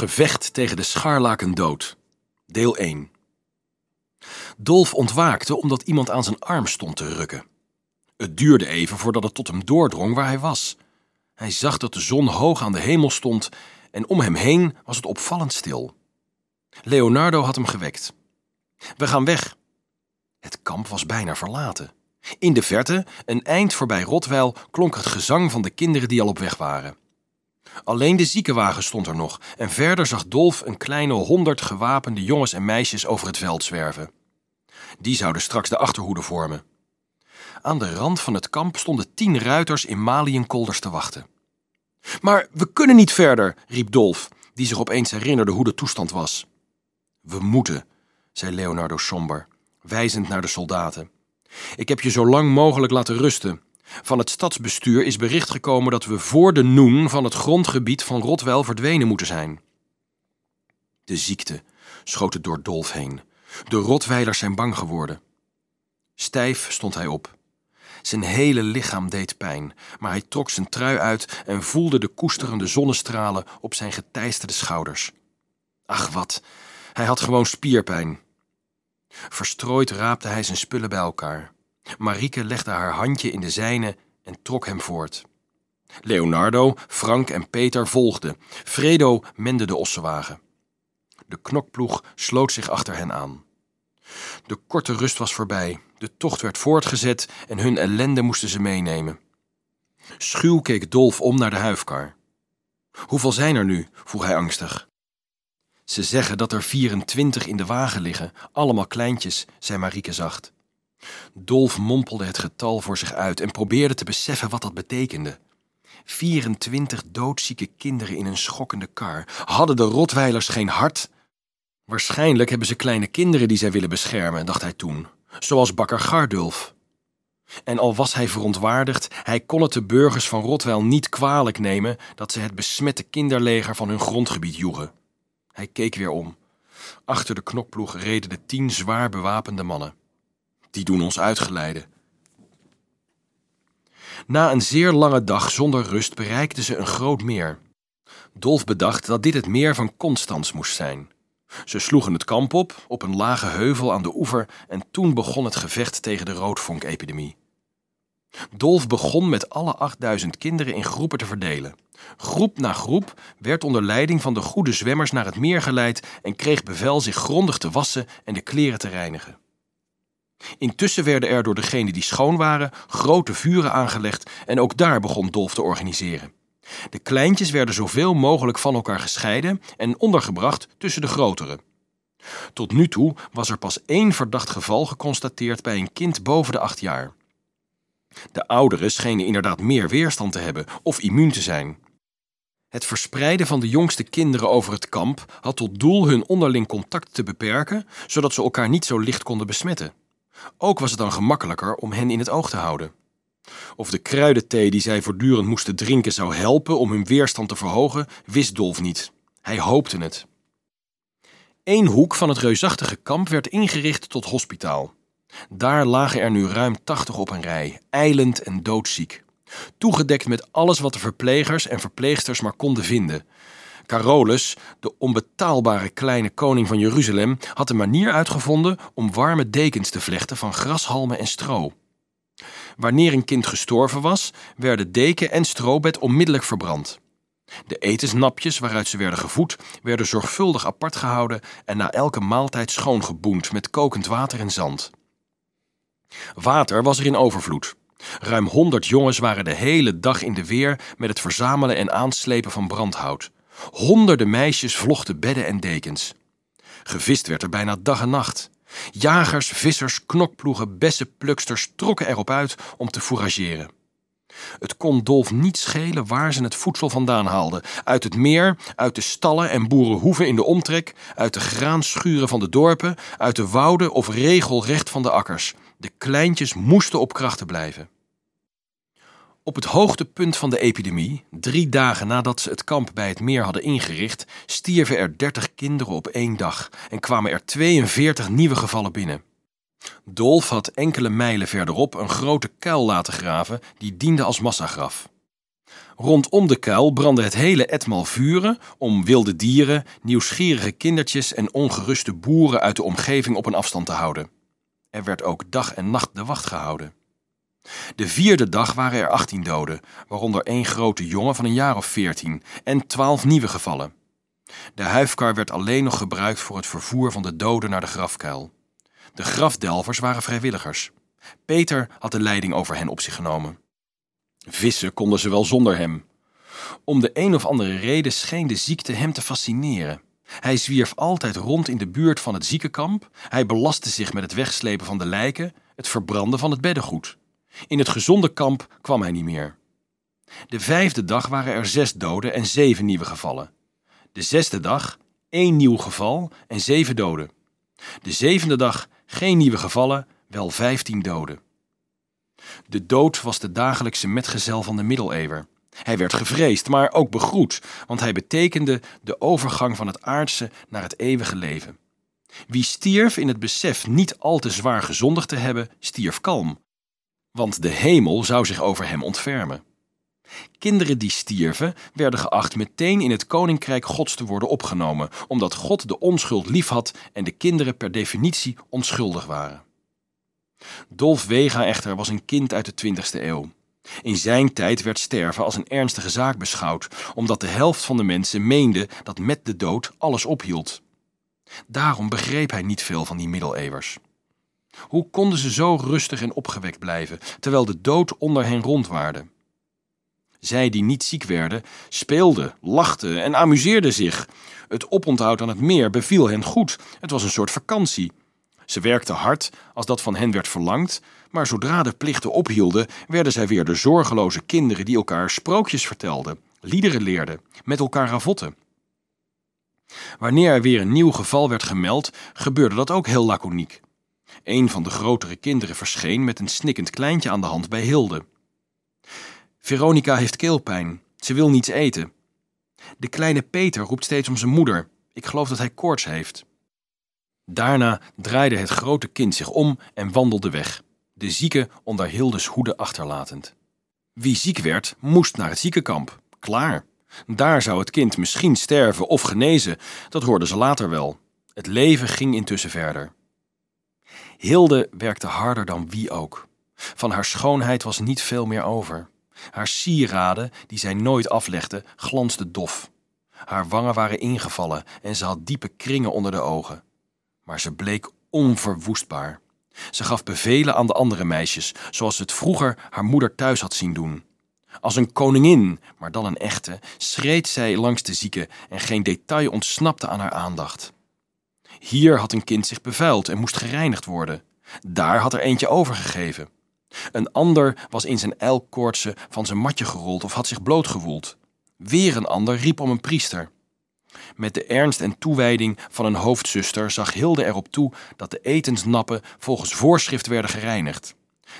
gevecht tegen de scharlaken dood. Deel 1. Dolf ontwaakte omdat iemand aan zijn arm stond te rukken. Het duurde even voordat het tot hem doordrong waar hij was. Hij zag dat de zon hoog aan de hemel stond en om hem heen was het opvallend stil. Leonardo had hem gewekt. We gaan weg. Het kamp was bijna verlaten. In de verte, een eind voorbij Rotweil, klonk het gezang van de kinderen die al op weg waren. Alleen de ziekenwagen stond er nog en verder zag Dolf een kleine honderd gewapende jongens en meisjes over het veld zwerven. Die zouden straks de achterhoede vormen. Aan de rand van het kamp stonden tien ruiters in maliënkolders te wachten. Maar we kunnen niet verder, riep Dolf, die zich opeens herinnerde hoe de toestand was. We moeten, zei Leonardo somber, wijzend naar de soldaten. Ik heb je zo lang mogelijk laten rusten. Van het stadsbestuur is bericht gekomen dat we voor de noen van het grondgebied van Rotwel verdwenen moeten zijn. De ziekte schoot het door Dolf heen. De Rotweilers zijn bang geworden. Stijf stond hij op. Zijn hele lichaam deed pijn, maar hij trok zijn trui uit en voelde de koesterende zonnestralen op zijn geteisterde schouders. Ach wat, hij had gewoon spierpijn. Verstrooid raapte hij zijn spullen bij elkaar. Marieke legde haar handje in de zijne en trok hem voort. Leonardo, Frank en Peter volgden. Fredo mende de ossenwagen. De knokploeg sloot zich achter hen aan. De korte rust was voorbij. De tocht werd voortgezet en hun ellende moesten ze meenemen. Schuw keek Dolf om naar de huifkar. Hoeveel zijn er nu? vroeg hij angstig. Ze zeggen dat er 24 in de wagen liggen, allemaal kleintjes, zei Marieke zacht. Dolf mompelde het getal voor zich uit en probeerde te beseffen wat dat betekende. 24 doodzieke kinderen in een schokkende kar. Hadden de Rotweilers geen hart? Waarschijnlijk hebben ze kleine kinderen die zij willen beschermen, dacht hij toen, zoals bakker Gardulf. En al was hij verontwaardigd, hij kon het de burgers van Rotweil niet kwalijk nemen dat ze het besmette kinderleger van hun grondgebied joegen. Hij keek weer om. Achter de knokploeg reden de tien zwaar bewapende mannen. Die doen ons uitgeleiden. Na een zeer lange dag zonder rust bereikten ze een groot meer. Dolf bedacht dat dit het meer van Constans moest zijn. Ze sloegen het kamp op, op een lage heuvel aan de oever, en toen begon het gevecht tegen de roodvonkepidemie. Dolf begon met alle 8000 kinderen in groepen te verdelen. Groep na groep werd onder leiding van de goede zwemmers naar het meer geleid en kreeg bevel zich grondig te wassen en de kleren te reinigen. Intussen werden er door degenen die schoon waren grote vuren aangelegd en ook daar begon Dolf te organiseren. De kleintjes werden zoveel mogelijk van elkaar gescheiden en ondergebracht tussen de grotere. Tot nu toe was er pas één verdacht geval geconstateerd bij een kind boven de acht jaar. De ouderen schenen inderdaad meer weerstand te hebben of immuun te zijn. Het verspreiden van de jongste kinderen over het kamp had tot doel hun onderling contact te beperken, zodat ze elkaar niet zo licht konden besmetten. Ook was het dan gemakkelijker om hen in het oog te houden. Of de kruidenthee die zij voortdurend moesten drinken zou helpen om hun weerstand te verhogen, wist Dolf niet. Hij hoopte het. Eén hoek van het reusachtige kamp werd ingericht tot hospitaal. Daar lagen er nu ruim tachtig op een rij, eilend en doodziek. Toegedekt met alles wat de verplegers en verpleegsters maar konden vinden. Carolus, de onbetaalbare kleine koning van Jeruzalem, had een manier uitgevonden om warme dekens te vlechten van grashalmen en stro. Wanneer een kind gestorven was, werden deken en strobed onmiddellijk verbrand. De etensnapjes waaruit ze werden gevoed, werden zorgvuldig apart gehouden en na elke maaltijd schoongeboend met kokend water en zand. Water was er in overvloed. Ruim honderd jongens waren de hele dag in de weer met het verzamelen en aanslepen van brandhout. Honderden meisjes vlochten bedden en dekens. Gevist werd er bijna dag en nacht. Jagers, vissers, knokploegen, bessenpluksters trokken erop uit om te fourageren. Het kon Dolf niet schelen waar ze het voedsel vandaan haalden. Uit het meer, uit de stallen en boerenhoeven in de omtrek, uit de graanschuren van de dorpen, uit de wouden of regelrecht van de akkers. De kleintjes moesten op krachten blijven. Op het hoogtepunt van de epidemie, drie dagen nadat ze het kamp bij het meer hadden ingericht, stierven er 30 kinderen op één dag en kwamen er 42 nieuwe gevallen binnen. Dolf had enkele mijlen verderop een grote kuil laten graven die diende als massagraf. Rondom de kuil brandde het hele etmaal vuren om wilde dieren, nieuwsgierige kindertjes en ongeruste boeren uit de omgeving op een afstand te houden. Er werd ook dag en nacht de wacht gehouden. De vierde dag waren er 18 doden, waaronder één grote jongen van een jaar of 14 en 12 nieuwe gevallen. De huifkar werd alleen nog gebruikt voor het vervoer van de doden naar de grafkuil. De grafdelvers waren vrijwilligers. Peter had de leiding over hen op zich genomen. Vissen konden ze wel zonder hem. Om de een of andere reden scheen de ziekte hem te fascineren. Hij zwierf altijd rond in de buurt van het ziekenkamp. Hij belastte zich met het wegslepen van de lijken, het verbranden van het beddengoed. In het gezonde kamp kwam hij niet meer. De vijfde dag waren er zes doden en zeven nieuwe gevallen. De zesde dag één nieuw geval en zeven doden. De zevende dag geen nieuwe gevallen, wel vijftien doden. De dood was de dagelijkse metgezel van de middeleeuwer. Hij werd gevreesd, maar ook begroet, want hij betekende de overgang van het aardse naar het eeuwige leven. Wie stierf in het besef niet al te zwaar gezondigd te hebben, stierf kalm, want de hemel zou zich over hem ontfermen. Kinderen die stierven werden geacht meteen in het koninkrijk Gods te worden opgenomen, omdat God de onschuld liefhad en de kinderen per definitie onschuldig waren. Dolf Vega echter was een kind uit de 20e eeuw. In zijn tijd werd sterven als een ernstige zaak beschouwd, omdat de helft van de mensen meende dat met de dood alles ophield. Daarom begreep hij niet veel van die middeleeuwers. Hoe konden ze zo rustig en opgewekt blijven, terwijl de dood onder hen rondwaarde? Zij die niet ziek werden, speelden, lachten en amuseerden zich. Het oponthoud aan het meer beviel hen goed. Het was een soort vakantie. Ze werkten hard als dat van hen werd verlangd, maar zodra de plichten ophielden, werden zij weer de zorgeloze kinderen die elkaar sprookjes vertelden, liederen leerden, met elkaar ravotten. Wanneer er weer een nieuw geval werd gemeld, gebeurde dat ook heel laconiek. Een van de grotere kinderen verscheen met een snikkend kleintje aan de hand bij Hilde. Veronica heeft keelpijn. Ze wil niets eten. De kleine Peter roept steeds om zijn moeder. Ik geloof dat hij koorts heeft. Daarna draaide het grote kind zich om en wandelde weg, de zieke onder Hildes hoede achterlatend. Wie ziek werd, moest naar het ziekenkamp. Klaar. Daar zou het kind misschien sterven of genezen, dat hoorden ze later wel. Het leven ging intussen verder. Hilde werkte harder dan wie ook. Van haar schoonheid was niet veel meer over. Haar sieraden, die zij nooit aflegde, glansden dof. Haar wangen waren ingevallen en ze had diepe kringen onder de ogen. Maar ze bleek onverwoestbaar. Ze gaf bevelen aan de andere meisjes, zoals het vroeger haar moeder thuis had zien doen. Als een koningin, maar dan een echte, schreed zij langs de zieke en geen detail ontsnapte aan haar aandacht. Hier had een kind zich bevuild en moest gereinigd worden. Daar had er eentje overgegeven. Een ander was in zijn ijlkoortse van zijn matje gerold of had zich blootgewoeld. Weer een ander riep om een priester. Met de ernst en toewijding van een hoofdzuster zag Hilde erop toe dat de etensnappen volgens voorschrift werden gereinigd.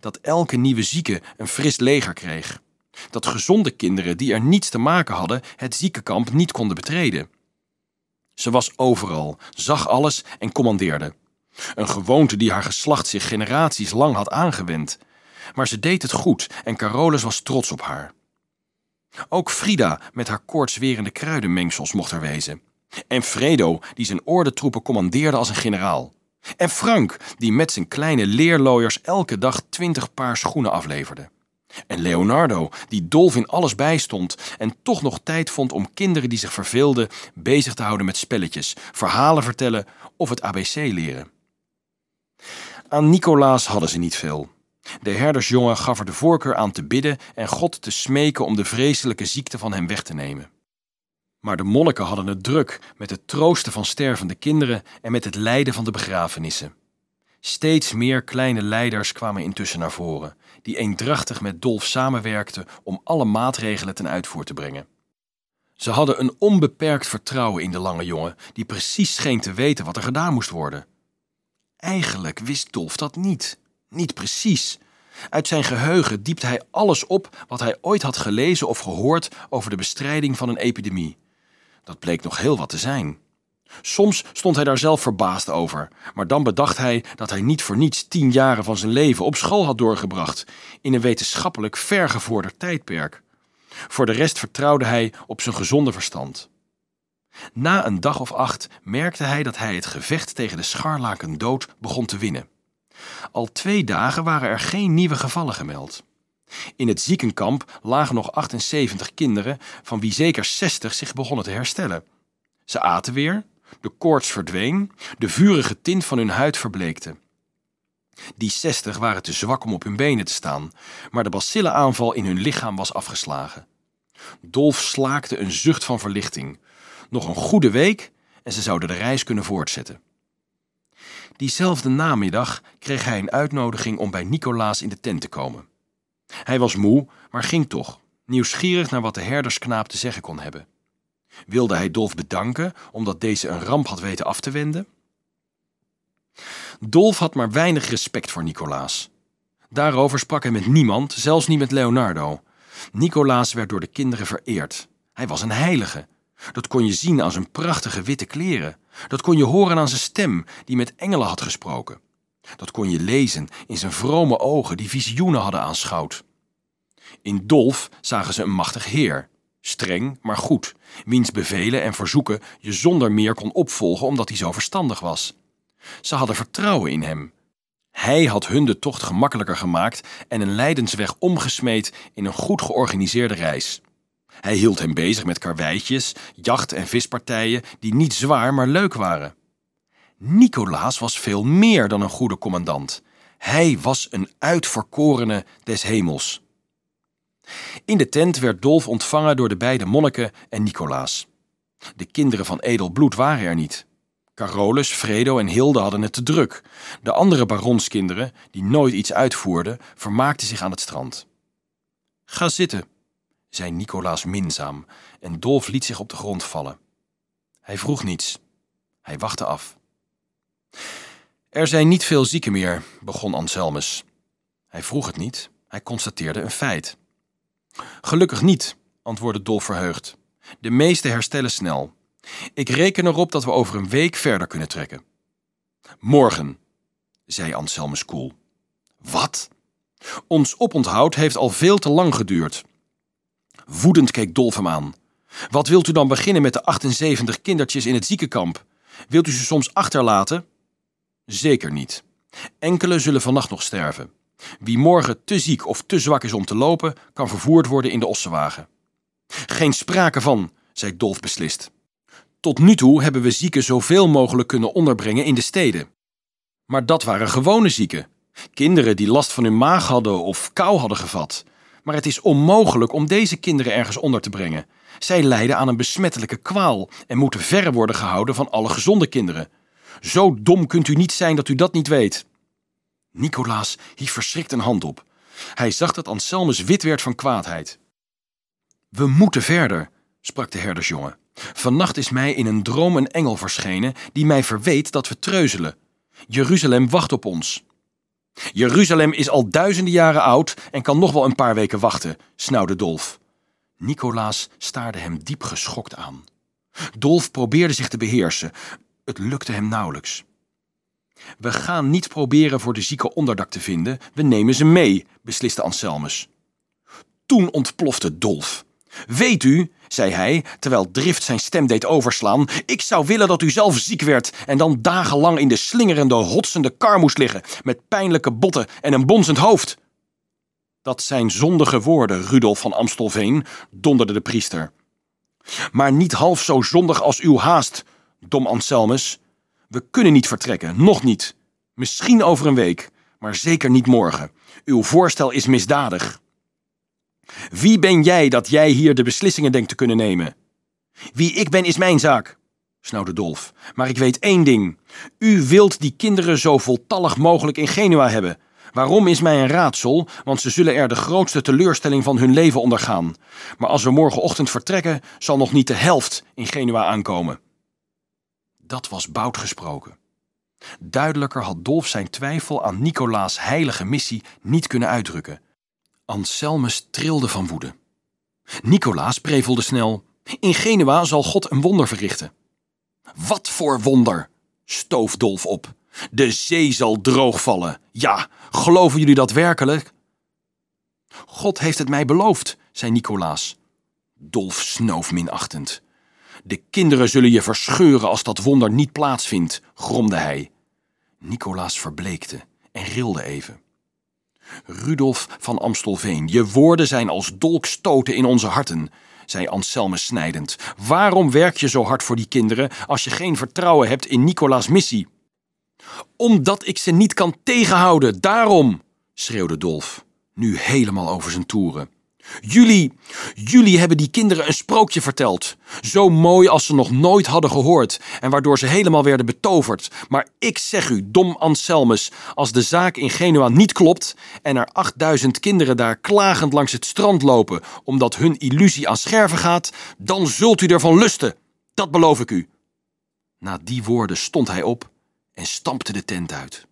Dat elke nieuwe zieke een fris leger kreeg. Dat gezonde kinderen die er niets te maken hadden het ziekenkamp niet konden betreden. Ze was overal, zag alles en commandeerde. Een gewoonte die haar geslacht zich generaties lang had aangewend. Maar ze deed het goed en Carolus was trots op haar. Ook Frida met haar koortswerende kruidenmengsels mocht er wezen. En Fredo, die zijn ordentroepen commandeerde als een generaal. En Frank, die met zijn kleine leerlooiers elke dag twintig paar schoenen afleverde. En Leonardo, die dolf in alles bijstond en toch nog tijd vond om kinderen die zich verveelden bezig te houden met spelletjes, verhalen vertellen of het ABC leren. Aan Nicolaas hadden ze niet veel. De herdersjongen gaf er de voorkeur aan te bidden en God te smeken om de vreselijke ziekte van hem weg te nemen. Maar de monniken hadden het druk met het troosten van stervende kinderen en met het lijden van de begrafenissen. Steeds meer kleine leiders kwamen intussen naar voren, die eendrachtig met Dolf samenwerkten om alle maatregelen ten uitvoer te brengen. Ze hadden een onbeperkt vertrouwen in de lange jongen, die precies scheen te weten wat er gedaan moest worden. Eigenlijk wist Dolf dat niet. Niet precies. Uit zijn geheugen diepte hij alles op wat hij ooit had gelezen of gehoord over de bestrijding van een epidemie. Dat bleek nog heel wat te zijn. Soms stond hij daar zelf verbaasd over, maar dan bedacht hij dat hij niet voor niets tien jaren van zijn leven op school had doorgebracht, in een wetenschappelijk vergevorderd tijdperk. Voor de rest vertrouwde hij op zijn gezonde verstand. Na een dag of acht merkte hij dat hij het gevecht tegen de scharlaken dood begon te winnen. Al twee dagen waren er geen nieuwe gevallen gemeld. In het ziekenkamp lagen nog 78 kinderen, van wie zeker 60 zich begonnen te herstellen. Ze aten weer, de koorts verdween, de vurige tint van hun huid verbleekte. Die 60 waren te zwak om op hun benen te staan, maar de bacillenaanval in hun lichaam was afgeslagen. Dolf slaakte een zucht van verlichting. Nog een goede week en ze zouden de reis kunnen voortzetten. Diezelfde namiddag kreeg hij een uitnodiging om bij Nicolaas in de tent te komen. Hij was moe, maar ging toch, nieuwsgierig naar wat de herdersknaap te zeggen kon hebben. Wilde hij Dolf bedanken omdat deze een ramp had weten af te wenden? Dolf had maar weinig respect voor Nicolaas. Daarover sprak hij met niemand, zelfs niet met Leonardo. Nicolaas werd door de kinderen vereerd. Hij was een heilige. Dat kon je zien aan zijn prachtige witte kleren. Dat kon je horen aan zijn stem, die met engelen had gesproken. Dat kon je lezen in zijn vrome ogen, die visioenen hadden aanschouwd. In Dolf zagen ze een machtig heer, streng maar goed, wiens bevelen en verzoeken je zonder meer kon opvolgen omdat hij zo verstandig was. Ze hadden vertrouwen in hem. Hij had hun de tocht gemakkelijker gemaakt en een lijdensweg omgesmeed in een goed georganiseerde reis. Hij hield hem bezig met karweitjes, jacht- en vispartijen die niet zwaar maar leuk waren. Nicolaas was veel meer dan een goede commandant. Hij was een uitverkorene des hemels. In de tent werd Dolf ontvangen door de beide monniken en Nicolaas. De kinderen van edel bloed waren er niet. Carolus, Fredo en Hilde hadden het te druk. De andere baronskinderen, die nooit iets uitvoerden, vermaakten zich aan het strand. Ga zitten, zei Nicolaas minzaam, en Dolf liet zich op de grond vallen. Hij vroeg niets. Hij wachtte af. Er zijn niet veel zieken meer, begon Anselmus. Hij vroeg het niet, hij constateerde een feit. Gelukkig niet, antwoordde Dolf verheugd. De meeste herstellen snel. Ik reken erop dat we over een week verder kunnen trekken. Morgen, zei Anselmus koel. Wat? Ons oponthoud heeft al veel te lang geduurd. Woedend keek Dolf hem aan. Wat wilt u dan beginnen met de 78 kindertjes in het ziekenkamp? Wilt u ze soms achterlaten? Zeker niet. Enkele zullen vannacht nog sterven. Wie morgen te ziek of te zwak is om te lopen, kan vervoerd worden in de ossenwagen. Geen sprake van, zei Dolf beslist. Tot nu toe hebben we zieken zoveel mogelijk kunnen onderbrengen in de steden. Maar dat waren gewone zieken. Kinderen die last van hun maag hadden of kou hadden gevat. Maar het is onmogelijk om deze kinderen ergens onder te brengen. Zij lijden aan een besmettelijke kwaal en moeten verre worden gehouden van alle gezonde kinderen. Zo dom kunt u niet zijn dat u dat niet weet. Nicolaas hief verschrikt een hand op. Hij zag dat Anselmus wit werd van kwaadheid. We moeten verder, sprak de herdersjongen. Vannacht is mij in een droom een engel verschenen die mij verweet dat we treuzelen. Jeruzalem wacht op ons. Jeruzalem is al duizenden jaren oud en kan nog wel een paar weken wachten, snauwde Dolf. Nicolaas staarde hem diep geschokt aan. Dolf probeerde zich te beheersen. Het lukte hem nauwelijks. We gaan niet proberen voor de zieke onderdak te vinden, we nemen ze mee, besliste Anselmus. Toen ontplofte Dolf. Weet u, zei hij, terwijl drift zijn stem deed overslaan, ik zou willen dat u zelf ziek werd en dan dagenlang in de slingerende, hotsende kar moest liggen, met pijnlijke botten en een bonzend hoofd. Dat zijn zondige woorden, Rudolf van Amstelveen, donderde de priester. Maar niet half zo zondig als uw haast, dom Anselmus. We kunnen niet vertrekken, nog niet. Misschien over een week, maar zeker niet morgen. Uw voorstel is misdadig. Wie ben jij dat jij hier de beslissingen denkt te kunnen nemen? Wie ik ben is mijn zaak, snauwde Dolf. Maar ik weet één ding. U wilt die kinderen zo voltallig mogelijk in Genua hebben. Waarom is mij een raadsel, want ze zullen er de grootste teleurstelling van hun leven ondergaan. Maar als we morgenochtend vertrekken, zal nog niet de helft in Genua aankomen. Dat was bout gesproken. Duidelijker had Dolf zijn twijfel aan Nicolaas' heilige missie niet kunnen uitdrukken. Anselmus trilde van woede. Nicolaas prevelde snel: In Genua zal God een wonder verrichten. Wat voor wonder? stoof Dolf op. De zee zal droogvallen. Ja, geloven jullie dat werkelijk? God heeft het mij beloofd, zei Nicolaas. Dolf snoof minachtend. De kinderen zullen je verscheuren als dat wonder niet plaatsvindt, gromde hij. Nicolaas verbleekte en rilde even. Rudolf van Amstelveen, je woorden zijn als dolkstoten in onze harten, zei Anselme snijdend. Waarom werk je zo hard voor die kinderen als je geen vertrouwen hebt in Nicolaas' missie? Omdat ik ze niet kan tegenhouden, daarom, schreeuwde Dolf, nu helemaal over zijn toeren. Jullie, jullie hebben die kinderen een sprookje verteld. Zo mooi als ze nog nooit hadden gehoord en waardoor ze helemaal werden betoverd. Maar ik zeg u, dom Anselmus, als de zaak in Genua niet klopt en er 8000 kinderen daar klagend langs het strand lopen omdat hun illusie aan scherven gaat, dan zult u ervan lusten. Dat beloof ik u. Na die woorden stond hij op en stampte de tent uit.